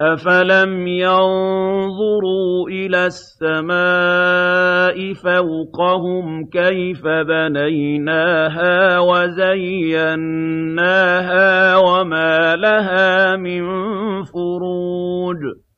أَفَلَمْ يَنظُرُوا إِلَى السَّمَاءِ فَوْقَهُمْ كَيْفَ بَنَيْنَاهَا وَزَيَّنَّاهَا وَمَا لَهَا مِن فُرُوجٍ